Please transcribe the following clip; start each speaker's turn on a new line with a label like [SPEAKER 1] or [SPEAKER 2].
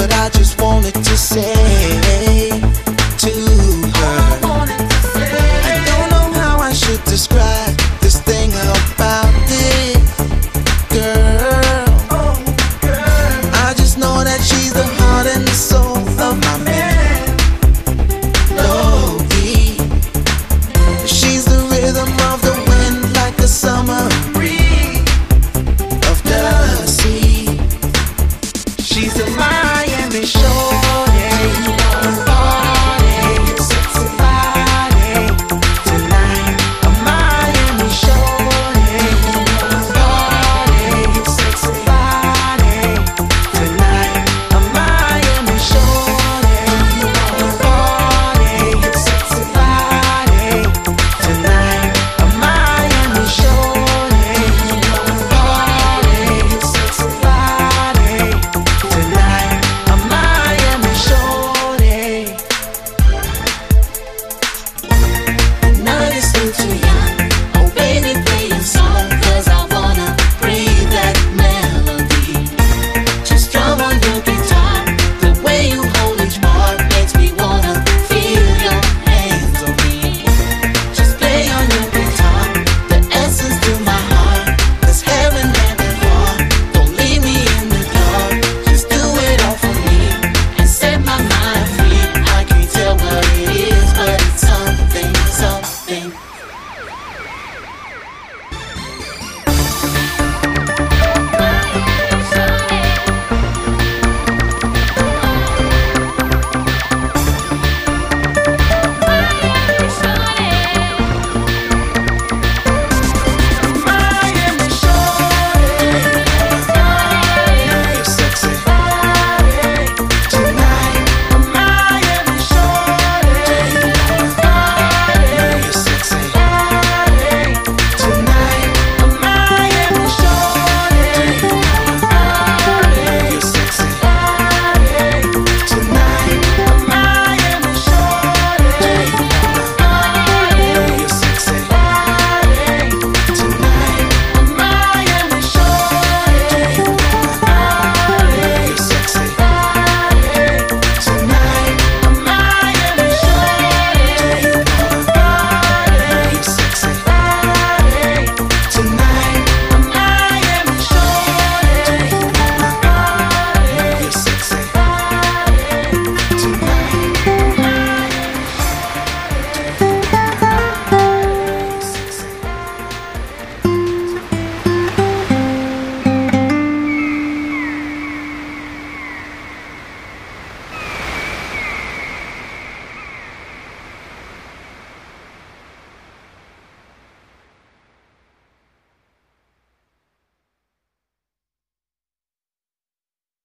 [SPEAKER 1] what I just.